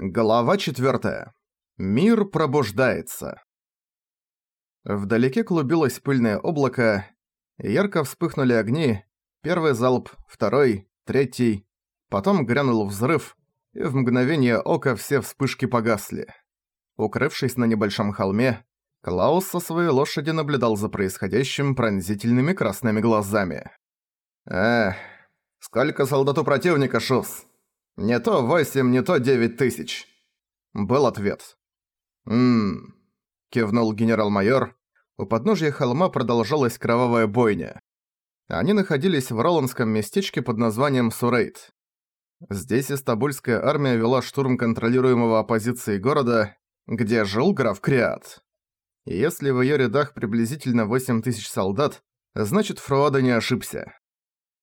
Глава 4. Мир пробуждается. Вдалеке клубилось пыльное облако, ярко вспыхнули огни, первый залп, второй, третий, потом грянул взрыв, и в мгновение ока все вспышки погасли. Укрывшись на небольшом холме, Клаус со своей лошади наблюдал за происходящим пронзительными красными глазами. «Эх, сколько солдат у противника, Шус!» «Не то восемь, не то девять тысяч», — был ответ. «Ммм», — кивнул генерал-майор. У подножья холма продолжалась кровавая бойня. Они находились в роландском местечке под названием Сурейт. Здесь Истабульская армия вела штурм контролируемого оппозицией города, где жил граф Криат. если в её рядах приблизительно 8 тысяч солдат, значит Фруада не ошибся.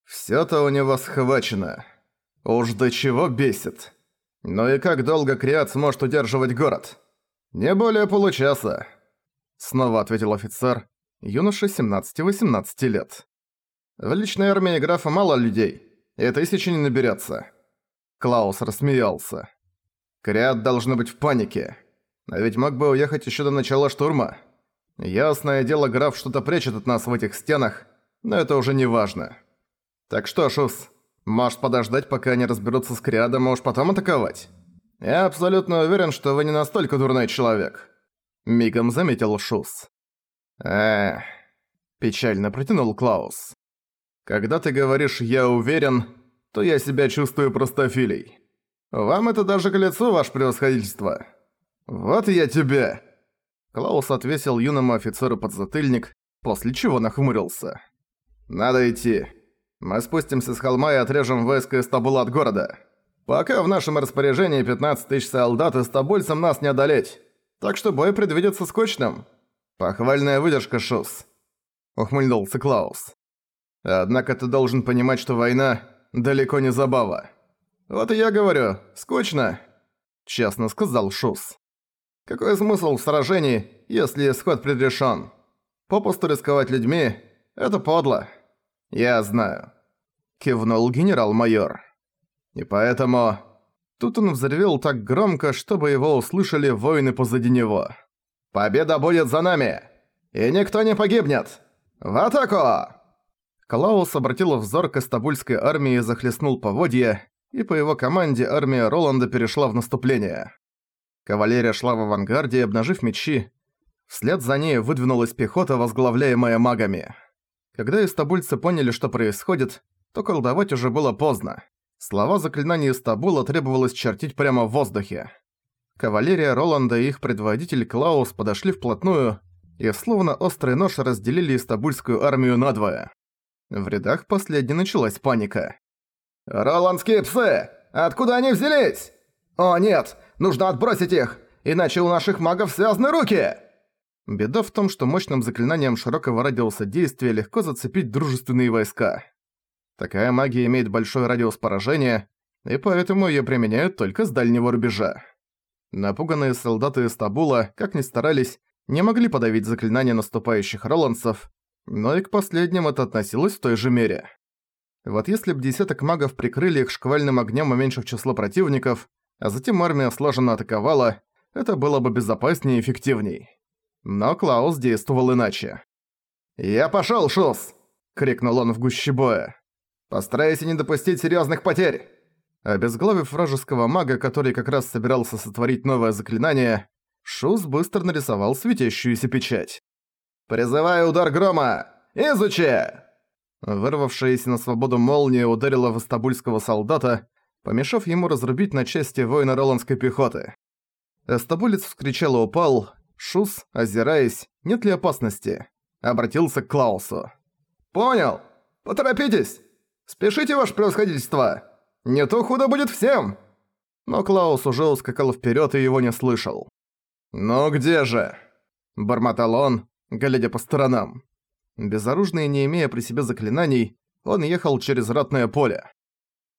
«Всё-то у него схвачено», Уж до чего бесит. Ну и как долго Криат сможет удерживать город? Не более получаса. Снова ответил офицер, юноша 17-18 лет. В личной армии графа мало людей, и тысячи не наберется. Клаус рассмеялся. Криат должны быть в панике. А ведь мог бы уехать еще до начала штурма. Ясное дело, граф что-то прячет от нас в этих стенах, но это уже не важно. Так что, Шус, может подождать, пока они разберутся с Криадом, а уж потом атаковать? Я абсолютно уверен, что вы не настолько дурной человек. Мигом заметил Шус. Эх, печально протянул Клаус. Когда ты говоришь «я уверен», то я себя чувствую простофилей. Вам это даже к лицу, ваше превосходительство. Вот я тебе. Клаус отвесил юному офицеру подзатыльник, после чего нахмурился. «Надо идти. Мы спустимся с холма и отрежем войско из Табула от города. Пока в нашем распоряжении 15 тысяч солдат, и с нас не одолеть. Так что бой предвидится скучным. Похвальная выдержка, Шус. Ухмыльнулся Клаус. Однако ты должен понимать, что война далеко не забава. Вот и я говорю, скучно. Честно сказал Шус. Какой смысл в сражении, если исход предрешен? Попусту рисковать людьми – это подло. Я знаю кивнул генерал-майор. И поэтому... Тут он взревел так громко, чтобы его услышали воины позади него. «Победа будет за нами! И никто не погибнет! В атаку!» Клаус обратил взор к эстабульской армии и захлестнул поводья, и по его команде армия Роланда перешла в наступление. Кавалерия шла в авангарде, обнажив мечи. Вслед за ней выдвинулась пехота, возглавляемая магами. Когда эстабульцы поняли, что происходит, то колдовать уже было поздно. Слова заклинания Стабула требовалось чертить прямо в воздухе. Кавалерия Роланда и их предводитель Клаус подошли вплотную и словно острый нож разделили Истабульскую армию надвое. В рядах последней началась паника. «Роландские псы! Откуда они взялись? О нет, нужно отбросить их, иначе у наших магов связаны руки!» Беда в том, что мощным заклинанием широкого радиуса действия легко зацепить дружественные войска. Такая магия имеет большой радиус поражения, и поэтому её применяют только с дальнего рубежа. Напуганные солдаты из Табула, как ни старались, не могли подавить заклинания наступающих роландцев, но и к последним это относилось в той же мере. Вот если б десяток магов прикрыли их шквальным огнем, уменьшив число противников, а затем армия слаженно атаковала, это было бы безопаснее и эффективней. Но Клаус действовал иначе. «Я пошёл, Шус!» — крикнул он в гуще боя. Постарайся не допустить серьезных потерь!» Обезглавив вражеского мага, который как раз собирался сотворить новое заклинание, Шус быстро нарисовал светящуюся печать. «Призываю удар грома! Изучи!» Вырвавшаяся на свободу молния ударила в эстабульского солдата, помешав ему разрубить на части воина роландской пехоты. Эстабулец вскричал и упал. Шус, озираясь, нет ли опасности, обратился к Клаусу. «Понял! Поторопитесь!» «Спешите, ваше превосходительство! Не то худо будет всем!» Но Клаус уже ускакал вперед и его не слышал. «Ну где же?» – бормотал он, глядя по сторонам. Безоружный, не имея при себе заклинаний, он ехал через ратное поле.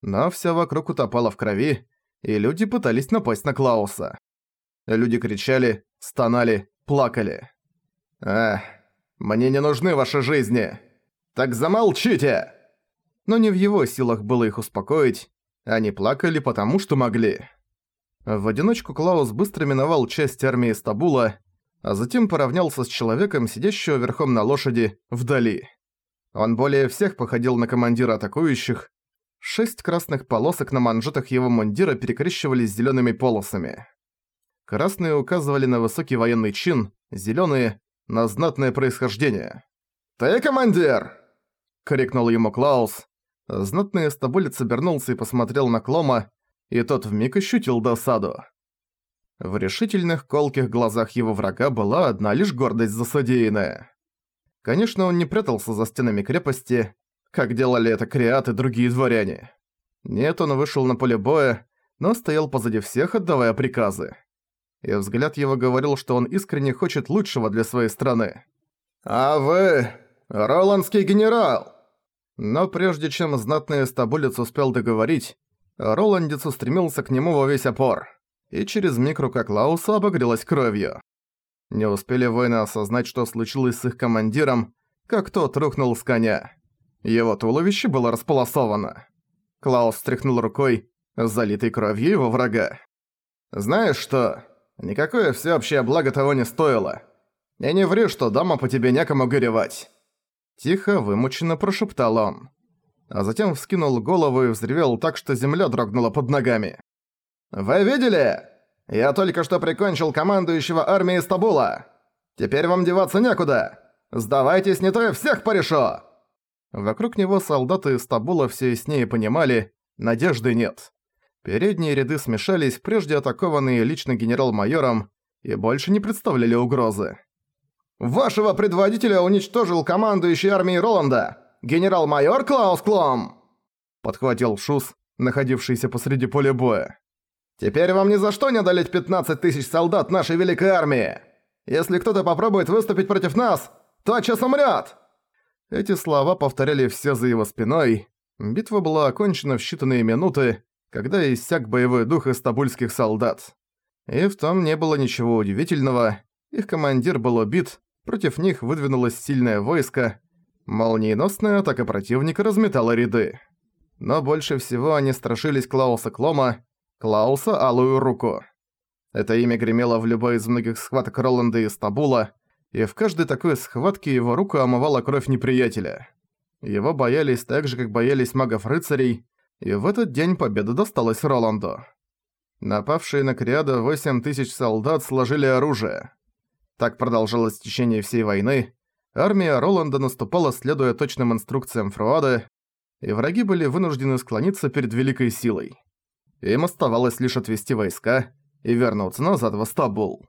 Но всё вокруг утопало в крови, и люди пытались напасть на Клауса. Люди кричали, стонали, плакали. «Эх, мне не нужны ваши жизни! Так замолчите!» но не в его силах было их успокоить, они плакали потому, что могли. В одиночку Клаус быстро миновал часть армии Стабула, а затем поравнялся с человеком, сидящего верхом на лошади, вдали. Он более всех походил на командира атакующих. Шесть красных полосок на манжетах его мундира перекрещивались зелеными полосами. Красные указывали на высокий военный чин, зеленые — на знатное происхождение. «Ты командир!» — крикнул ему Клаус. Знатный стабулец обернулся и посмотрел на Клома, и тот вмиг ощутил досаду. В решительных колких глазах его врага была одна лишь гордость за содеянное. Конечно, он не прятался за стенами крепости, как делали это Криат и другие дворяне. Нет, он вышел на поле боя, но стоял позади всех, отдавая приказы. И взгляд его говорил, что он искренне хочет лучшего для своей страны. «А вы... Роландский генерал!» Но прежде чем знатный стабулец успел договорить, Роландец устремился к нему во весь опор, и через миг рука Клауса обогрелась кровью. Не успели воины осознать, что случилось с их командиром, как тот рухнул с коня. Его туловище было располосовано. Клаус встряхнул рукой, залитой кровью его врага. «Знаешь что? Никакое всеобщее благо того не стоило. Я не ври, что дома по тебе некому горевать». Тихо, вымученно прошептал он а затем вскинул голову и взревел так, что земля дрогнула под ногами. «Вы видели? Я только что прикончил командующего армией Стабула. Теперь вам деваться некуда. Сдавайтесь, не то я всех порешу!» Вокруг него солдаты Стабула все яснее понимали, надежды нет. Передние ряды смешались, прежде атакованные лично генерал-майором, и больше не представляли угрозы. «Вашего предводителя уничтожил командующий армией Роланда!» генерал-майор Клаус Клом!» Подхватил Шус, находившийся посреди поля боя. «Теперь вам ни за что не одолеть 15 тысяч солдат нашей великой армии! Если кто-то попробует выступить против нас, тотчас умрет!» Эти слова повторяли все за его спиной. Битва была окончена в считанные минуты, когда иссяк боевой дух из табульских солдат. И в том не было ничего удивительного. Их командир был убит, против них выдвинулось сильное войско, Молниеносная атака противника разметала ряды. Но больше всего они страшились Клауса Клома, Клауса Алую Руку. Это имя гремело в любой из многих схваток Роланда и Стабула, и в каждой такой схватке его руку омывала кровь неприятеля. Его боялись так же, как боялись магов-рыцарей, и в этот день победа досталась Роланду. Напавшие на Криада 8 тысяч солдат сложили оружие. Так продолжалось в течение всей войны, Армия Роланда наступала, следуя точным инструкциям Фруада, и враги были вынуждены склониться перед великой силой. Им оставалось лишь отвести войска и вернуться назад в Астабул.